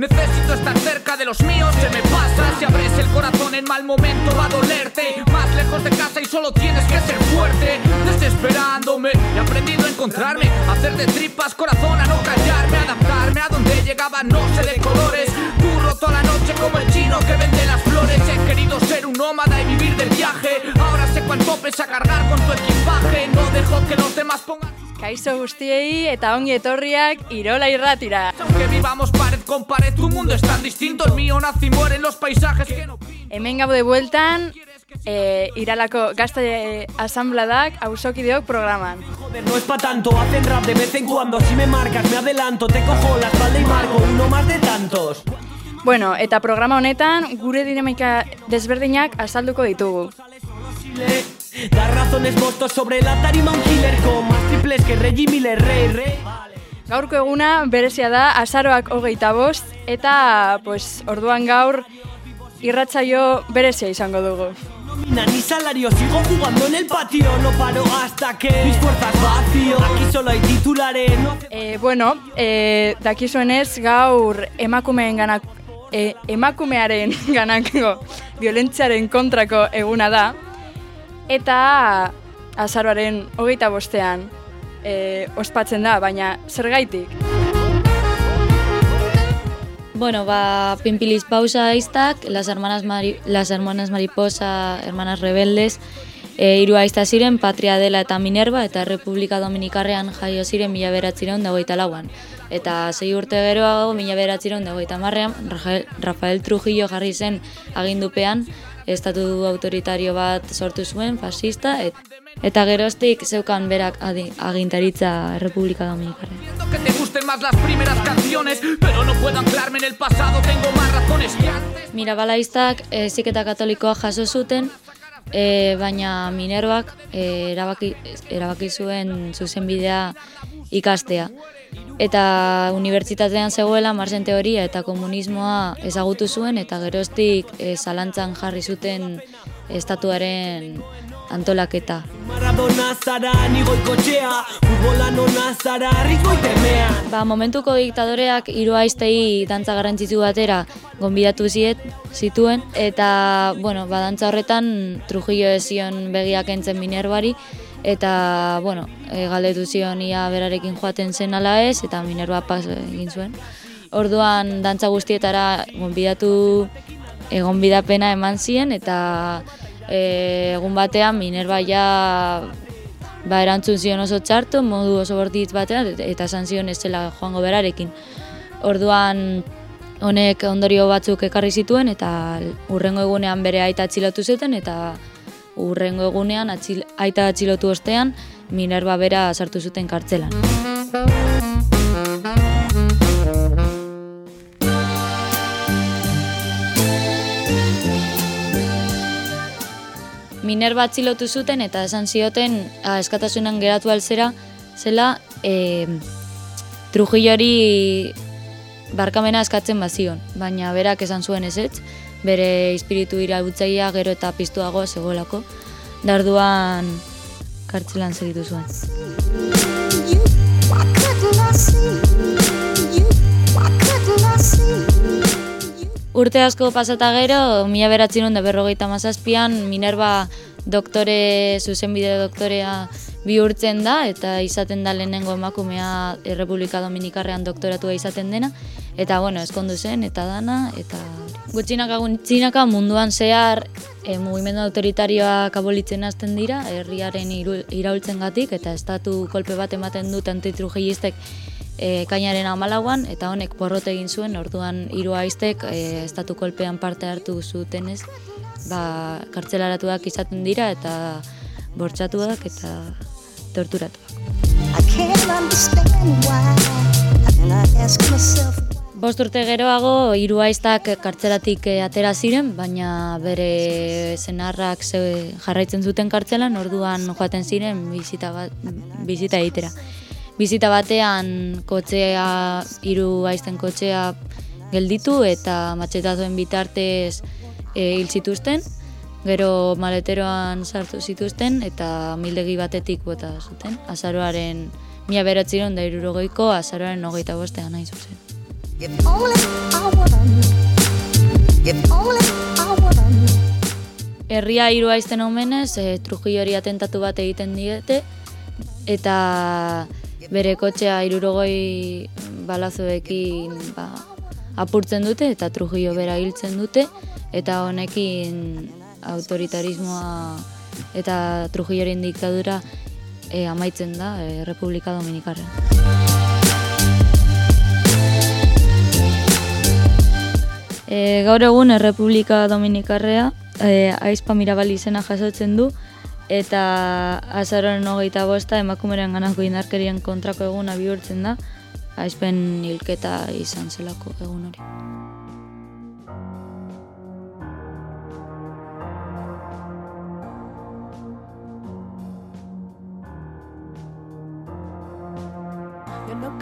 Necesito estar cerca de los míos, se me pasa. Si abres el corazón en mal momento va a dolerte. Lejos de casa y solo tienes que ser fuerte. Desesperándome, he aprendido a encontrarme. A hacer de tripas corazón, a no callarme. Adaptarme a donde llegaba, no sé de colores. Curro toda la noche como el chino que vende las flores. He querido ser un nómada y vivir del viaje. Ahora sé cuánto pesa cargar con tu equipaje. No dejo que los demás pongan. Kaixo guztiei eta ongi etorriak Irola irratira. Aunque vivamos pared con pared, tu mundo es tan distinto. El mío nace y muere en los paisajes que no. Hemen gaude bueltan, e, Iralako gazte asambladak auzokideok programan. Joder, no es pa' tanto, hacen rap de vez en cuando Si me marcas, me adelanto, te cojo la espalda y marco Uno más de tantos Bueno, eta programa honetan gure dinamika desberdinak azalduko ditugu. Da razones mostos sobre la tarima un killer Con más triples que Reggie Miller, rey, rey Gaurko eguna berezia da azaroak hogeita bost eta pues, orduan gaur irratsaio berezia izango dugu. Nómina ni salario, sigo jugando en el patio No paro hasta que mis fuerzas vacío Aquí solo hay titulares no hace- E, bueno, e, dakizuenez gaur emakumeen ganak, e, emakumearen ganako violentziaren kontrako eguna da eta azaroaren hogeita bostean e, ospatzen da, baina zergaitik? Bueno, ba, Pimpilis Pausa aiztak, las hermanas, Mari, las hermanas Mariposa, hermanas rebeldes, e, hiru aizta ziren, Patria dela eta Minerva, eta Republika Dominikarrean jaio ziren mila beratzireun dagoita lauan. Eta sei urte geroago, mila beratzireun dagoita marrean, Rafael, Trujillo jarri zen agindupean, estatu autoritario bat sortu zuen, fascista, et, eta geroztik zeukan berak adi- agintaritza Republika Dominikarrean. Puedo anclarme en el pasado, tengo más razones que antes. Mirabalaistak heziketa katolikoa jaso zuten, e, baina Minervak e, erabaki, erabaki zuen zuzenbidea ikastea. Eta unibertsitatean zegoela marzen teoria eta komunismoa ezagutu zuen eta geroztik e, zalantzan jarri zuten estatuaren antolaketa. Ba, momentuko diktadoreak hiru aiztei dantza garrantzitu batera gonbidatu ziet, zituen, eta, bueno, ba, dantza horretan Trujillo ez zion begiak entzen Minervari, eta, bueno, e, galdetu zion ia berarekin joaten zen ala ez, eta Minerva pas egin zuen. Orduan, dantza guztietara gonbidatu egon bidapena eman zien, eta e, egun batean Minerva ja ba, erantzun zion oso txarto, modu oso bortitz batean, eta esan zion ez zela joango berarekin. Orduan, honek ondorio batzuk ekarri zituen, eta urrengo egunean bere aita atxilotu zuten, eta urrengo egunean atxil, aita atxilotu ostean, Minerva bera sartu zuten kartzelan. Minerva atxilotu zuten eta esan zioten eskatasunan geratu alzera zela e, Trujillori barkamena eskatzen bazion, baina berak esan zuen ezetz, bere espiritu irautzaia gero eta piztuago zegoelako, darduan kartzelan segitu zuen. Urte asko pasata gero, mila beratzen da berrogeita mazazpian, Minerva doktore, zuzenbide doktorea bihurtzen da, eta izaten da lehenengo emakumea Errepublika Dominikarrean doktoratua izaten dena, eta bueno, eskondu zen, eta dana, eta gutxinaka gutxinaka munduan zehar e, mugimendu autoritarioak abolitzen hasten dira, herriaren iraultzengatik eta estatu kolpe bat ematen dut antitrujillistek e, kainaren amalauan, eta honek porrot egin zuen, orduan hiru aiztek e, estatu kolpean parte hartu zutenez, ba, kartzelaratuak izaten dira eta bortxatuak eta torturatuak. Bost urte geroago, hiru aiztak kartzelatik eh, atera ziren, baina bere senarrak ze jarraitzen zuten kartzelan, orduan joaten ziren bizita, bat, bizita egitera. Bizita batean kotxea, hiru aizten kotxea gelditu eta matxetazoen bitartez e, hil zituzten, gero maleteroan sartu zituzten eta mildegi batetik bota zuten. Azaroaren mila beratziron da irurogeiko, azaroaren hogeita bostean nahi zuzen. Herria hiru aizten omenez, e, Trujillori atentatu bat egiten diete, eta bere kotxea irurogoi balazoekin ba, apurtzen dute, eta Trujillo bera hiltzen dute, eta honekin autoritarismoa eta Trujilloren diktadura e, amaitzen da e, Republika Dominikarra. E, gaur egun Errepublika Dominikarrea e, aizpa mirabali izena jasotzen du eta azaroren hogeita bosta emakumeren ganako indarkerien kontrako eguna bihurtzen da aizpen hilketa izan zelako egun hori.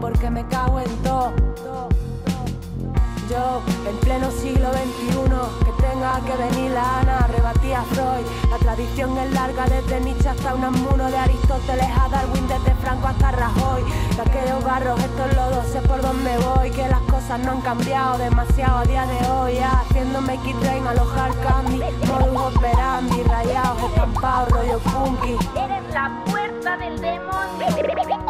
porque me cago en todo. Yo, en pleno siglo XXI, que tenga que venir la Ana, rebatí a Freud. La tradición es larga, desde Nietzsche hasta un amuno de Aristóteles barros, estos lodos, sé por dónde voy, que las cosas no han cambiado demasiado a día de hoy. Ya, haciéndome kit train, alojar candy, modus operandi, rayados, estampados, rollo funky. Eres la puerta del demonio.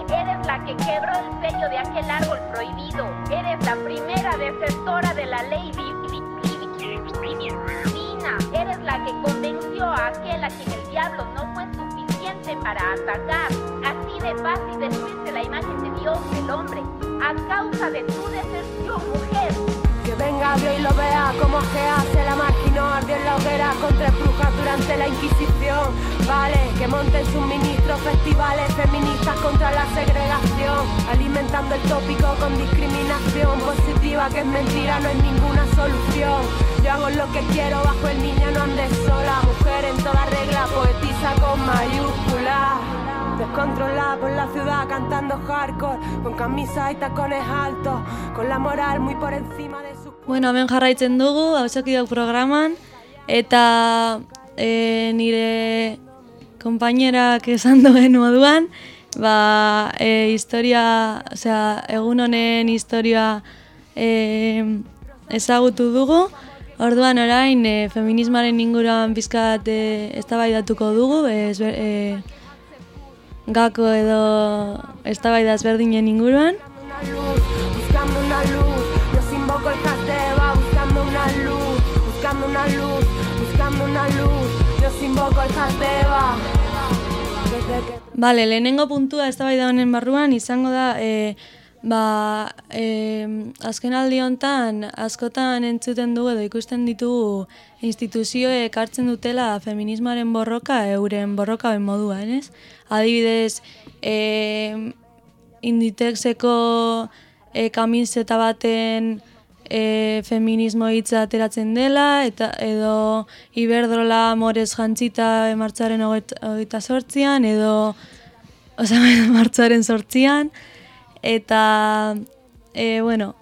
Eres la que quebró el sello de aquel árbol prohibido. Eres la primera desertora de la ley di- di- di- divina. Eres la que convenció a aquel a quien el diablo no fue suficiente para atacar. Así de fácil destruirse la imagen de Dios del hombre a causa de tu deserción, mujer. Que venga Dios y lo vea como que hace la marginó ardió en la hoguera con tres brujas durante la Inquisición. Vale, que monten sus ministros festivales feministas contra la segregación, alimentando el tópico con discriminación positiva que es mentira, no es ninguna solución. Yo hago lo que quiero bajo el niño, no andes sola, mujer en toda regla, poetisa con mayúsculas. Descontrolada por la ciudad cantando hardcore Con camisa y tacones altos Con la moral muy por encima de su... Bueno, hemen jarraitzen dugu, hausakidok programan, eta e, nire konpainerak esan duen moduan, ba, e, historia, osea, egun honen historia e, ezagutu dugu, orduan orain e, feminismaren inguruan pizkat e, eztabaidatuko dugu, e, ezber- e, gako edo eztabaida ezberdinen inguruan. Buscando una luz Yo Bale, lehenengo puntua eztabaida honen barruan izango da e, ba, e, azken aldi honetan askotan entzuten dugu edo ikusten ditugu instituzioek hartzen dutela feminismoaren borroka euren borrokaren moduan, ez? Adibidez, e, Inditexeko e, kamiseta baten e, feminismo hitza ateratzen dela, eta edo Iberdrola morez jantzita martxaren hogeita sortzian, edo oza, martxaren sortzian, eta, e, bueno,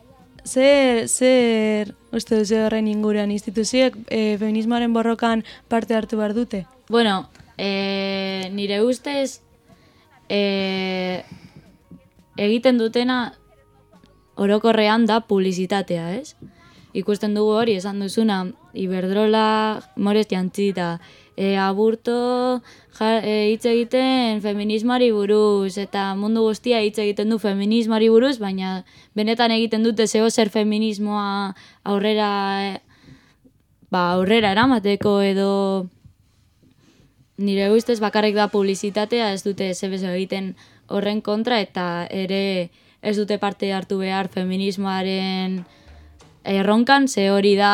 zer, zer uste duzu horren inguruan instituzioek e, feminismoaren borrokan parte hartu behar dute? Bueno, e, nire ustez e, egiten dutena orokorrean da publizitatea, ez? Ikusten dugu hori esan duzuna Iberdrola, Morez Jantzita, e, aburto e, hitz egiten feminismari buruz, eta mundu guztia hitz egiten du feminismari buruz, baina benetan egiten dute zeo zer feminismoa aurrera e, ba, aurrera eramateko edo nire ustez bakarrik da publizitatea, ez dute zebezo egiten horren kontra eta ere ez dute parte hartu behar feminismoaren erronkan, ze hori da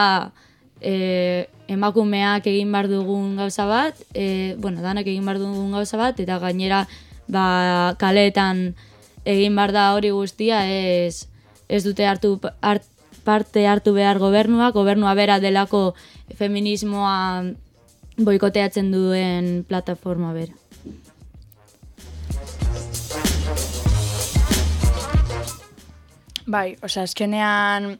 e, emakumeak egin behar dugun gauza bat, e, bueno, danak egin behar dugun gauza bat, eta gainera ba, kaleetan egin behar da hori guztia, ez, ez dute hartu hart, parte hartu behar gobernua, gobernua bera delako feminismoa boikoteatzen duen plataforma bera. Bai, osea, azkenean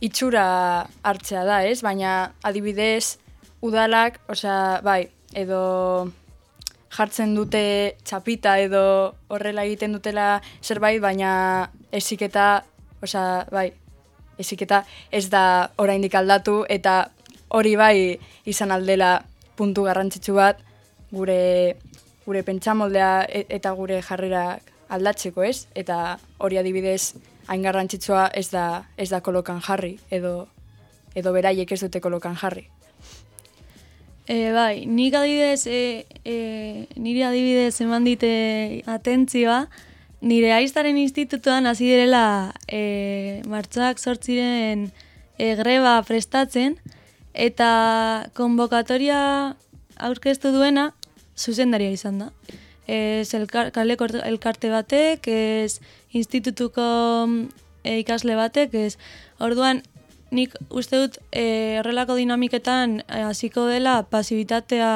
itxura hartzea da, ez? Baina adibidez, udalak, osea, bai, edo jartzen dute txapita edo horrela egiten dutela zerbait, baina eziketa, osea, bai, eziketa ez da oraindik aldatu eta hori bai izan aldela puntu garrantzitsu bat gure gure pentsamoldea e- eta gure jarrerak aldatzeko, ez? Eta hori adibidez hain garrantzitsua ez da ez da kolokan jarri edo edo beraiek ez dute kolokan jarri. E, bai, nik adibidez, e, e, nire adibidez eman dite atentzioa, nire aiztaren institutuan hasi direla e, martxoak sortziren e, greba prestatzen, eta konbokatoria aurkeztu duena zuzendaria izan da. Ez elkar, kaleko elkarte batek, ez institutuko e, ikasle batek, ez. Orduan nik uste dut e, horrelako dinamiketan e, hasiko dela pasibitatea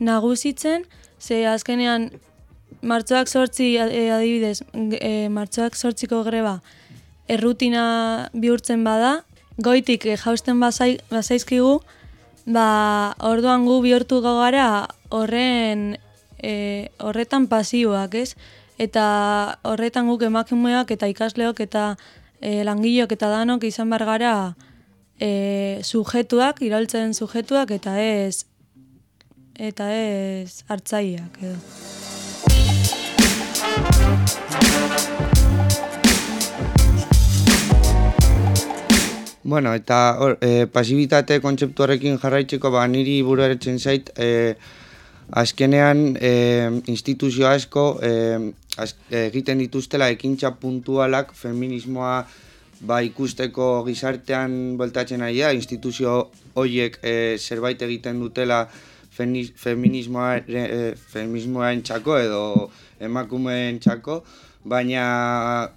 nagusitzen, ze azkenean martxoak sortzi e, adibidez, e, martxoak sortziko greba errutina bihurtzen bada, goitik e, jausten bazai, bazaizkigu, ba, orduan gu bihurtu gara horren e, horretan pasiboak, ez? Eta horretan guk emakumeak eta ikasleok eta e, langileok eta danok izan bar gara e, sujetuak, iraultzen sujetuak eta ez eta ez hartzaileak edo. Bueno, eta hor, e, pasibitate kontzeptu horrekin jarraitzeko, ba, niri buruaretzen zait, e, azkenean e, instituzio asko e, az, egiten dituztela ekintza puntualak feminismoa ba, ikusteko gizartean bueltatzen ari da, instituzio horiek e, zerbait egiten dutela feminismoa, e, feminismoaren txako edo emakumeen txako, baina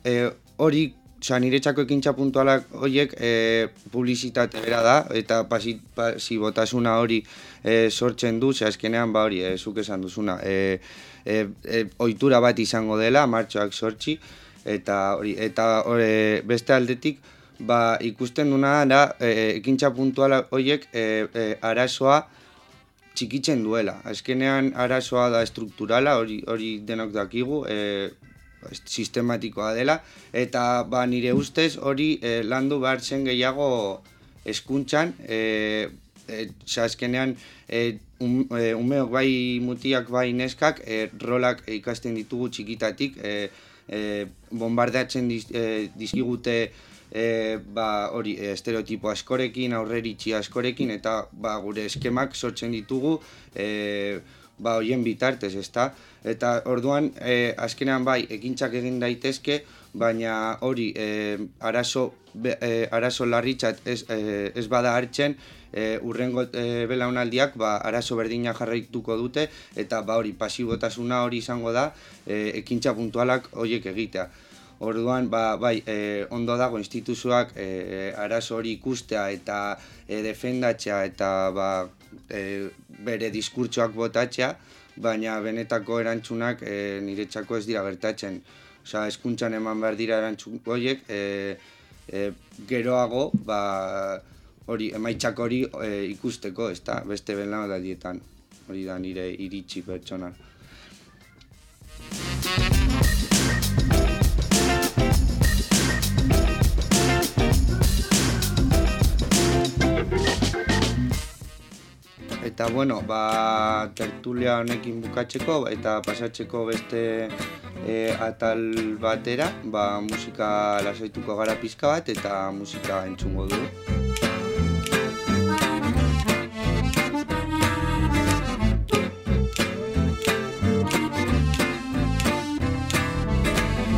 e, hori Osa, niretzako ekintza puntualak horiek e, publizitate bera da, eta pasi, pasibotasuna hori e, sortzen du, ze azkenean ba hori, e, zuk esan duzuna, e, e, e, ohitura bat izango dela, martxoak sortzi, eta hori, eta hori, beste aldetik, ba, ikusten duna da, e, ekintza puntualak horiek e, e, arazoa txikitzen duela. Azkenean arazoa da strukturala, hori, hori denok dakigu, e, sistematikoa dela. Eta ba nire ustez hori e, landu behar zen gehiago eskuntzan e, e, azkenean e, um, e, umeok bai mutiak bai neskak e, rolak ikasten ditugu txikitatik e, e, bombardatzen diz, e, dizkigute e, ba, hori estereotipo askorekin, aurreritxi askorekin eta ba, gure eskemak sortzen ditugu e, ba, hoien bitartez, ezta? Eta orduan, e, azkenean bai, ekintzak egin daitezke, baina hori, e, arazo, be, e, arazo larritzat ez, e, ez bada hartzen, e, urrengo e, belaunaldiak ba, arazo berdina jarraituko dute, eta ba hori, pasibotasuna hori izango da, e, ekintza puntualak horiek egitea. Orduan, ba, bai, e, ondo dago instituzioak e, arazo hori ikustea eta e, defendatzea eta ba, e, bere diskurtsoak botatzea, baina benetako erantzunak e, niretzako ez dira gertatzen. Osa, eskuntzan eman behar dira erantzun horiek, e, e, geroago, ba, hori, emaitzak hori e, ikusteko, ezta, beste belaunaldietan. Hori da nire iritsi pertsonal. Eta bueno, ba, tertulia honekin bukatzeko eta pasatzeko beste e, atal batera, ba, musika lasaituko gara pizka bat eta musika entzungo dugu.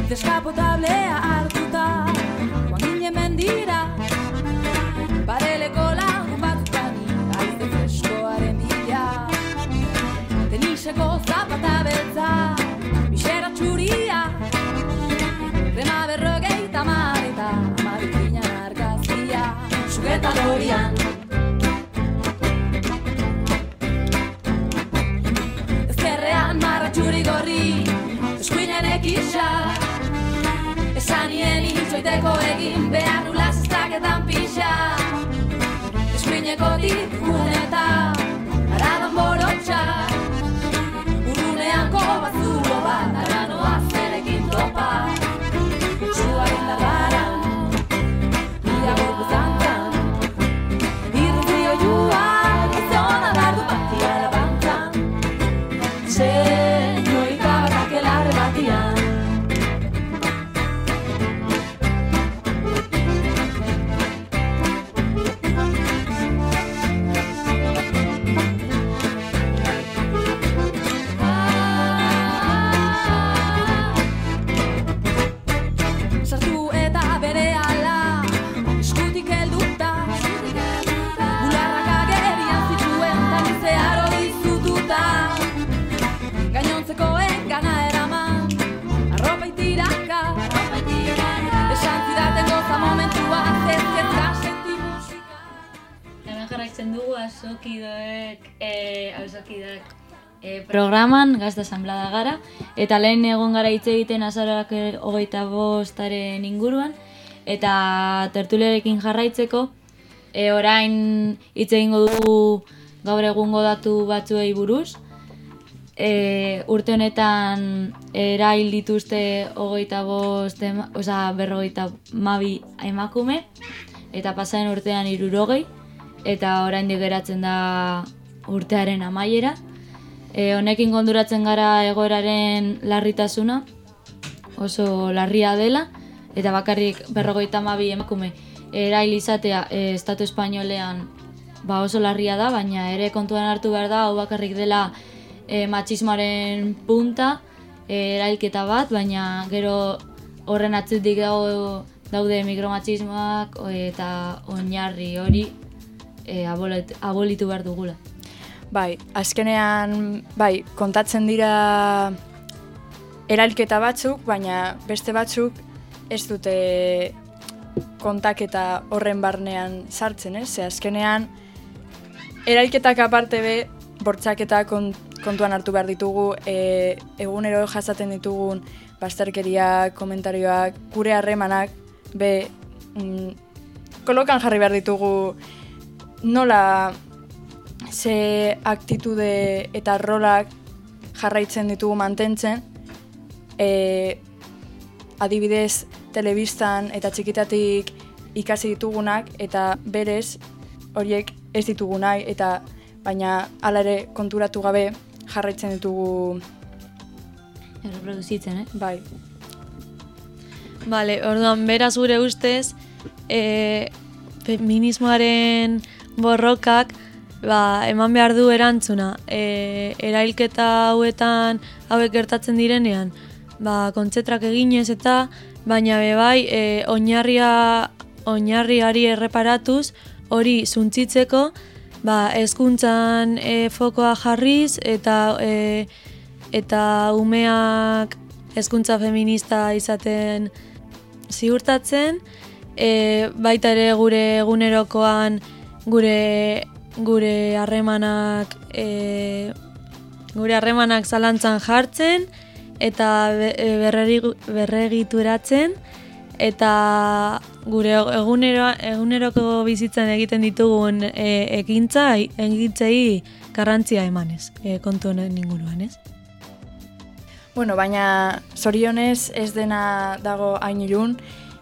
Deskapotablea itxoiteko egin behar nula zestaketan pixa Eskuineko tikunen Jarraitzen dugu azokidoek, e, azokidoek e, programan, gazta asamblada gara, eta lehen egon gara hitz egiten azaroak e, hogeita bostaren inguruan, eta tertuliarekin jarraitzeko, e, orain hitz egingo dugu gaur egungo datu batzuei buruz, e, urte honetan erail dituzte hogeita bost, oza, berrogeita mabi emakume, eta pasaren urtean irurogei, eta oraindik geratzen da urtearen amaiera. E, honekin konduratzen gara egoeraren larritasuna, oso larria dela, eta bakarrik berrogeita mabi emakume erail izatea e, Estatu Espainolean ba oso larria da, baina ere kontuan hartu behar da, hau bakarrik dela e, matxismoaren punta, e, erailketa bat, baina gero horren atzetik dago daude mikromatxismoak eta oinarri hori e, abolit, abolitu behar dugula. Bai, azkenean, bai, kontatzen dira eralketa batzuk, baina beste batzuk ez dute kontaketa horren barnean sartzen, ez? Ze azkenean, eralketak aparte be, bortzaketa kon, kontuan hartu behar ditugu, e, egunero jasaten ditugun bazterkeriak, komentarioak, gure harremanak, be, mm, kolokan jarri behar ditugu nola ze aktitude eta rolak jarraitzen ditugu mantentzen, e, adibidez telebistan eta txikitatik ikasi ditugunak eta berez horiek ez ditugu nahi eta baina hala ere konturatu gabe jarraitzen ditugu Erreproduzitzen, eh? bai. Vale, orduan, beraz gure ustez, e, feminismoaren borrokak ba, eman behar du erantzuna. E, erailketa hauetan hauek gertatzen direnean, ba, kontzetrak eginez eta, baina be bai, e, oinarria, oinarriari erreparatuz, hori zuntzitzeko, ba, hezkuntzan e, fokoa jarriz eta e, eta umeak hezkuntza feminista izaten ziurtatzen, e, baita ere gure egunerokoan gure gure harremanak e, gure harremanak zalantzan jartzen eta e, berreri- berregituratzen eta gure egunero, eguneroko bizitzan egiten ditugun e, ekintza egintzei garrantzia emanez, e, kontu honen inguruan, ez? Bueno, baina zorionez ez dena dago hain ilun,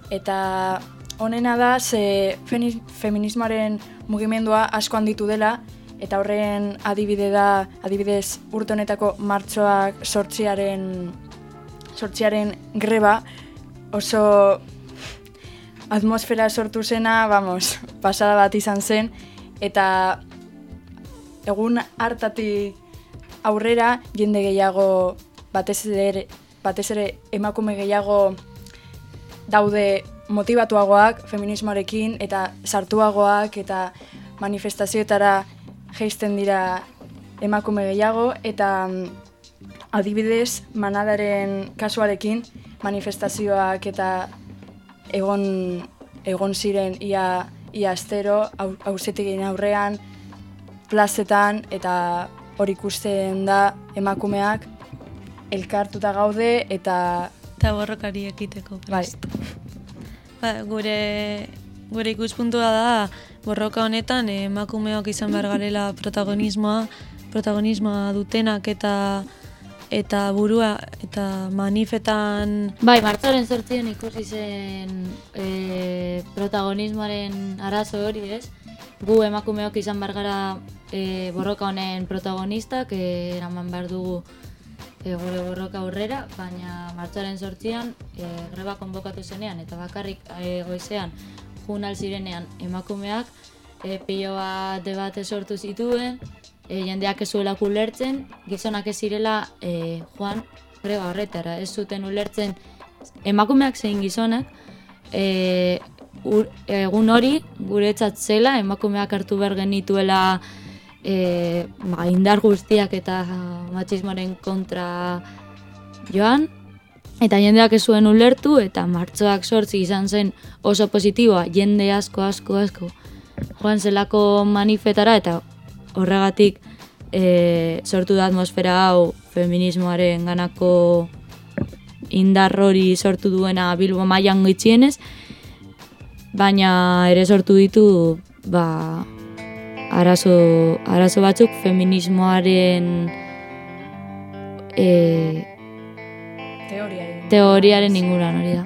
eta honena da ze feminismoaren mugimendua asko handitu dela, eta horren adibide da, adibidez urte honetako martxoak sortziaren, sortziaren greba oso atmosfera sortu zena, vamos, pasada bat izan zen, eta egun hartatik aurrera jende gehiago batez ere, batez ere emakume gehiago daude motivatuagoak feminismoarekin eta sartuagoak eta manifestazioetara geisten dira emakume gehiago eta mm, adibidez manadaren kasuarekin manifestazioak eta egon egon ziren ia ia astero au- auzitegien aurrean plazetan eta hor ikusten da emakumeak elkartuta gaude eta Eta borrokari ekiteko. bai, Ba, gure, gure ikuspuntua da borroka honetan eh, emakumeok izan behar garela protagonismoa, protagonismoa dutenak eta eta burua eta manifetan Bai, martxoaren sortzien ikusi zen e, protagonismoaren arazo hori, ez? Gu emakumeok izan behar gara e, borroka honen protagonistak, eraman behar dugu e, gure borroka aurrera, baina martxoaren sortzian e, greba konbokatu zenean eta bakarrik e, goizean junal zirenean emakumeak e, pilo bat debate sortu zituen, e, jendeak ez zuela ulertzen, gizonak ez zirela e, joan greba horretara, ez zuten ulertzen emakumeak zein gizonak, e, egun hori guretzat zela, emakumeak hartu behar genituela e, ba, indar guztiak eta matxismoaren kontra joan, eta jendeak ez zuen ulertu, eta martxoak sortzi izan zen oso positiboa, jende asko, asko, asko, joan zelako manifetara, eta horregatik e, sortu da atmosfera hau feminismoaren ganako indar hori sortu duena Bilbo mailan gitxienez, baina ere sortu ditu ba, arazo, arazo batzuk feminismoaren e, teoriaren. teoriaren inguruan hori da.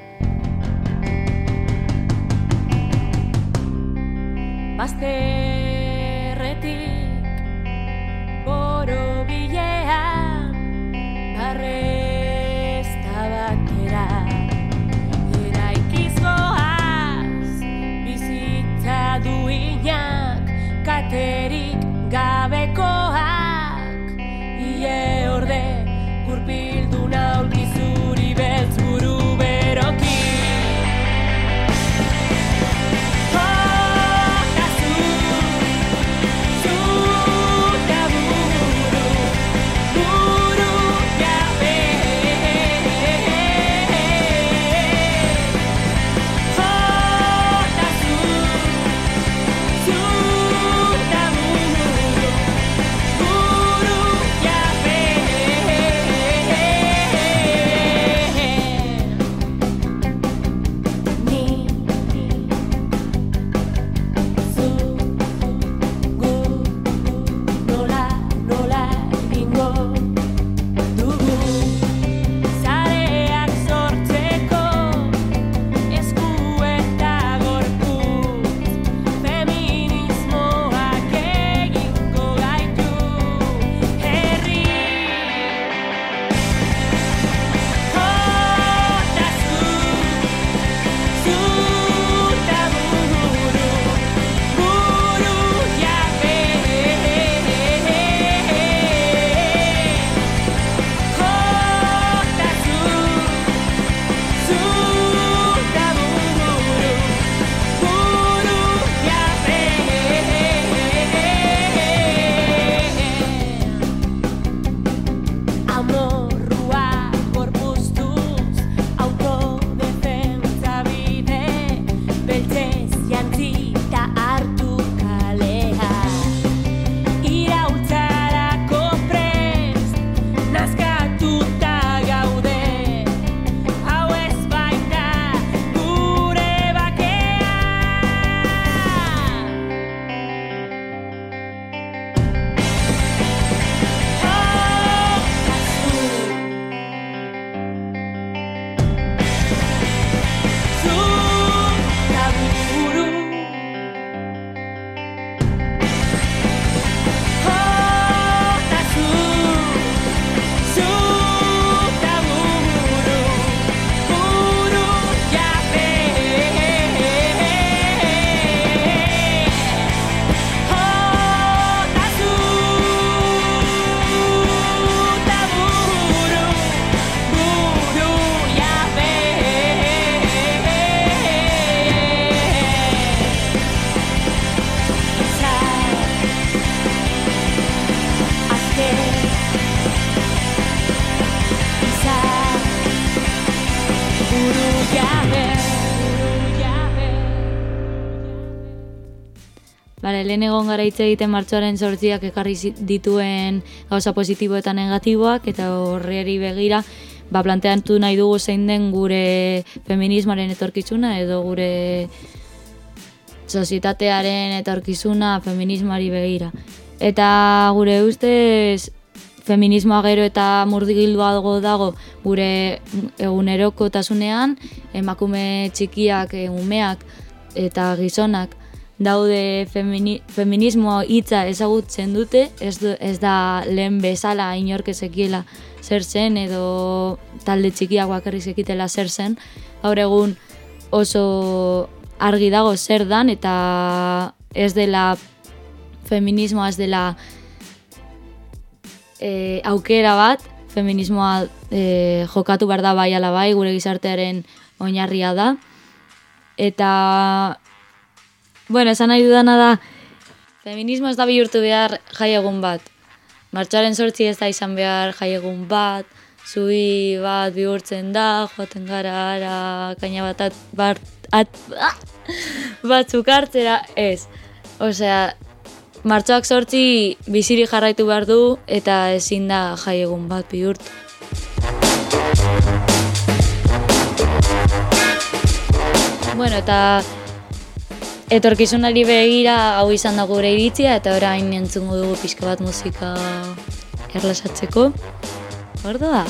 Bazterretik gara hitz egiten martxoaren sortziak ekarri dituen gauza positibo eta negatiboak, eta horriari begira, ba, planteatu nahi dugu zein den gure feminismoaren etorkizuna edo gure sozietatearen etorkizuna feminismoari begira. Eta gure ustez feminismoa gero eta murgilduago dago gure egunerokotasunean, emakume txikiak, eh, umeak eta gizonak daude femini, feminismo hitza ezagutzen dute, ez, du, ez da lehen bezala inork ezekiela zer zen edo talde txikiak bakarrik zekitela zer zen. Gaur egun oso argi dago zer dan eta ez dela feminismoa ez dela e, aukera bat, feminismoa e, jokatu behar da bai ala bai, gure gizartearen oinarria da. Eta, bueno, esan nahi dudana da, feminismo ez da bihurtu behar jaiegun bat. Martxoaren sortzi ez da izan behar jaiegun bat, zubi bat bihurtzen da, joaten gara ara, kaina bat, at, bat, at, ah, batzuk hartzera, ez. Osea, martxoak sortzi biziri jarraitu behar du eta ezin da jaiegun bat bihurtu. Bueno, eta etorkizunari begira hau izan da gure iritzia eta orain entzungo dugu pixka bat musika erlasatzeko. Ordo da?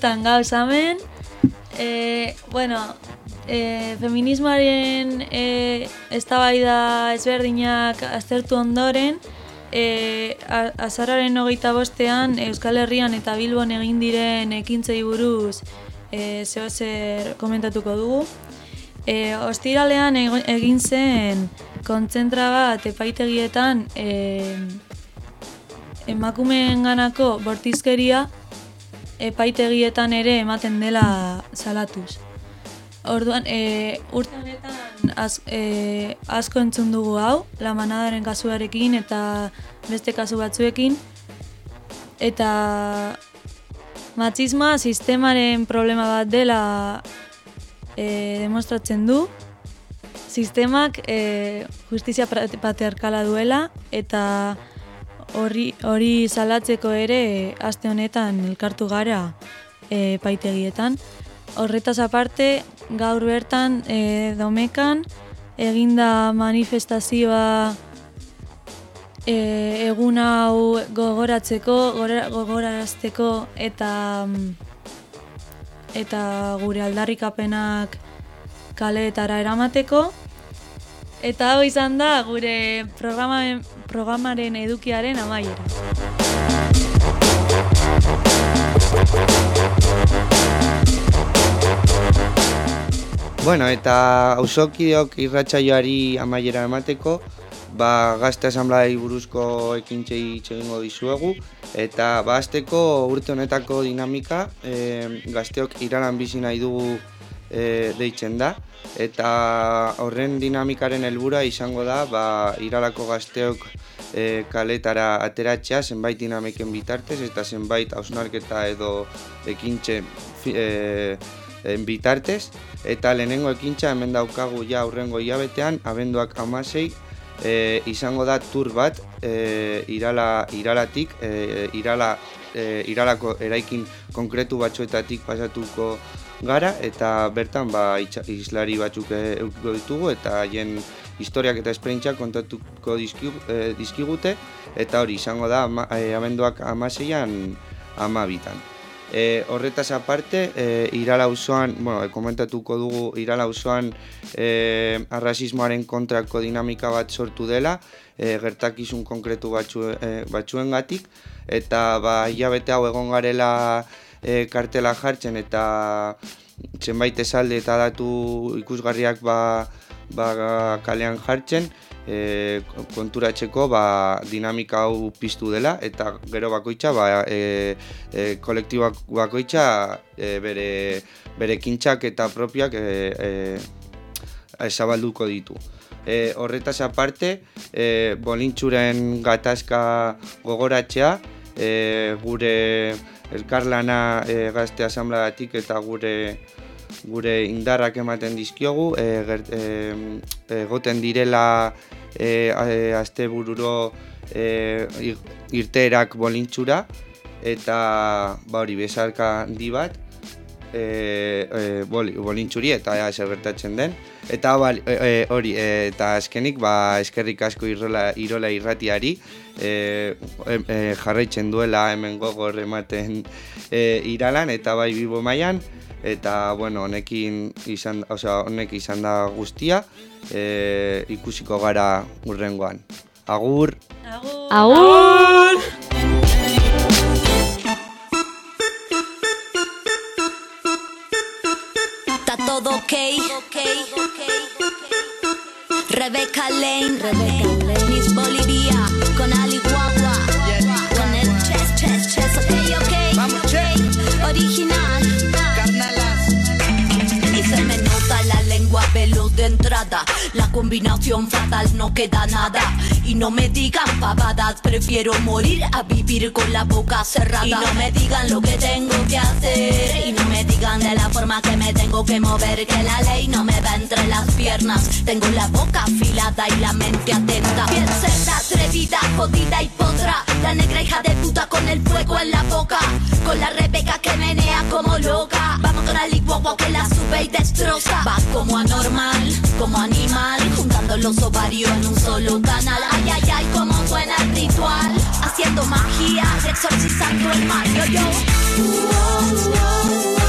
Bueltan gauz hemen. E, bueno, e, feminismoaren e, eztabaida ezberdinak aztertu ondoren, e, azararen hogeita bostean Euskal Herrian eta Bilbon egin diren ekintzei buruz e, zeo zer komentatuko dugu. E, ostiralean egin zen kontzentra bat epaitegietan e, emakumeen ganako bortizkeria epaitegietan ere ematen dela salatuz. Orduan, e, urte honetan az, e, asko entzun dugu hau, la manadaren kasuarekin eta beste kasu batzuekin. Eta matxismoa sistemaren problema bat dela e, demostratzen du sistemak e, justizia patriarkala duela eta hori hori salatzeko ere aste honetan elkartu gara e, paitegietan. Horretaz aparte, gaur bertan e, domekan eginda manifestazioa e, egun hau gogoratzeko, gora- gogorarazteko eta eta gure aldarrikapenak kaleetara eramateko. Eta hau izan da gure programaren, programaren edukiaren amaiera. Bueno, eta auzokideok irratsaioari amaiera emateko, ba, gazte asamblai buruzko ekintxei hitz egingo dizuegu, eta ba, urte honetako dinamika, e, gazteok iralan bizi nahi dugu e, deitzen da, eta horren dinamikaren helbura izango da, ba, iralako gazteok e, kaletara ateratzea zenbait dinamiken bitartez, eta zenbait hausnarketa edo ekintxe e, en bitartez, eta lehenengo ekintza hemen daukagu ja aurrengo hilabetean, abenduak amasei, e, izango da tur bat e, irala, iralatik, e, irala, e, iralako eraikin konkretu batzuetatik pasatuko gara, eta bertan ba, islari batzuk e, edukiko ditugu, eta haien historiak eta esperientziak kontatuko dizkigu, e, dizkigute, eta hori izango da ama, e, abenduak amaseian amabitan. E, horretaz aparte, e, Irala auzoan, bueno, komentatuko dugu Irala auzoan e, arrasismoaren kontrako dinamika bat sortu dela, e, gertakizun konkretu batzu, e, batzuengatik eta ba hilabete hau egon garela e, kartela jartzen eta zenbait esalde eta datu ikusgarriak ba, ba kalean jartzen, e, konturatzeko ba, dinamika hau piztu dela eta gero bakoitza ba, e, e, kolektibak bakoitza e, bere bere kintxak eta propiak e, e, zabalduko ditu. E, horretaz aparte, e, bolintxuren gatazka gogoratzea, e, gure elkarlana e, gazte asambladatik eta gure gure indarrak ematen dizkiogu, e, gert, e, egoten direla e, e, astebururo e, ir- irteerak bolintxura eta ba hori bezarka handi bat e, e, boli, bolintxuri eta ea zer gertatzen den eta bali, e, e, hori e, eta azkenik ba eskerrik asko irola, irola irratiari e, e, jarraitzen duela hemen gogor ematen e, iralan eta bai bibo mailan eta bueno, honekin izan, osea, honek izan da guztia e, ikusiko gara urrengoan. Agur! Agur! Está todo ok. Rebecca Lane, Miss Bolivia, con Ali Guagua, con el chess, chess, chess, ok, ok. Vamos, Original. Y se me nota la lengua veloz de entrada. La combinación fatal no queda nada. Y no me digan pavadas, prefiero morir a vivir con la boca cerrada. Y no me digan lo que tengo que hacer. Y no me digan de la forma que me tengo que mover. Que la ley no me va entre las piernas. Tengo la boca afilada y la mente atenta. Piensa atrevida, jodida y potra. La negra hija de puta con el fuego en la boca. Con la Rebeca que menea como loca. Vamos con la licuagua que la sube y destroza. Va como anormal, como animal. Juntando los ovarios en un solo canal. Ay, ay, ay, como suena el ritual. Haciendo magia, exorcizando el mal. Yo, yo.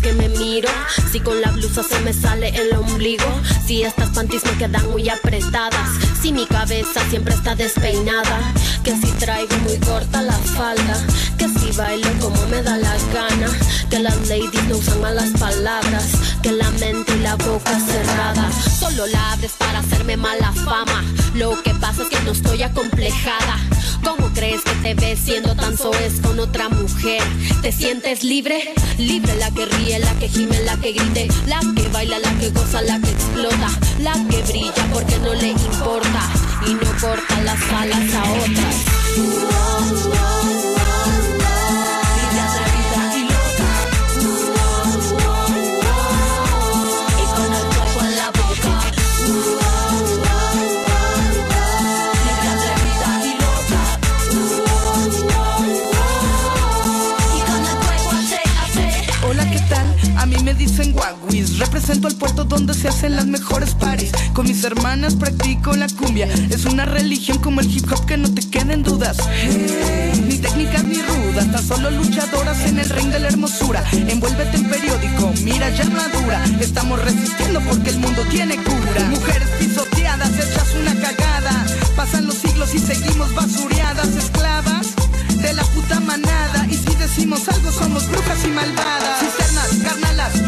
Que me miro. Si con la blusa se me sale el ombligo. Si estas panties me quedan muy apretadas. Si mi cabeza siempre está despeinada. Que si traigo muy corta la falda. Que si bailo como me da la gana. Que las ladies no usan malas palabras. Que la mente y la boca cerrada. Solo la abres para hacerme mala fama. Lo que pasa es que no estoy acomplejada. ¿Cómo crees que te ves siendo tan soez con otra mujer? ¿Te sientes libre? Libre la que ríe, la que gime, la que grite, la que baila, la que goza, la que explota, la que brilla porque no le importa y no corta las alas a otras. En guaguis. Represento al puerto donde se hacen las mejores paris. Con mis hermanas practico la cumbia. Es una religión como el hip hop que no te queden dudas. Ni técnicas ni rudas, tan solo luchadoras en el ring de la hermosura. Envuélvete en periódico, mira ya armadura. Estamos resistiendo porque el mundo tiene cura. Mujeres pisoteadas, hechas una cagada. Pasan los siglos y seguimos basureadas, esclavas de la puta manada. Y si decimos algo, somos brujas y malvadas. Cisternas, carnalas.